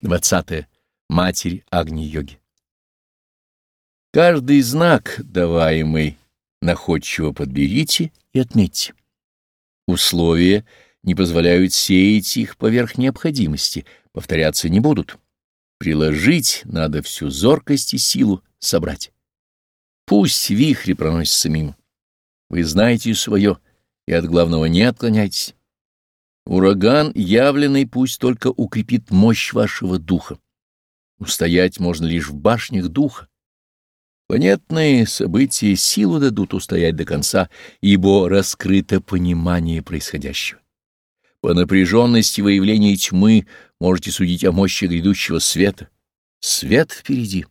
20. Матерь Агни-йоги. Каждый знак, даваемый, находчиво подберите и отметьте. Условия не позволяют сеять их поверх необходимости, повторяться не будут. Приложить надо всю зоркость и силу собрать. Пусть вихри проносятся мимо. Вы знаете свое, и от главного не отклоняйтесь. Ураган, явленный, пусть только укрепит мощь вашего духа. Устоять можно лишь в башнях духа. Понятные события силу дадут устоять до конца, ибо раскрыто понимание происходящего. По напряженности выявления тьмы можете судить о мощи грядущего света. Свет впереди.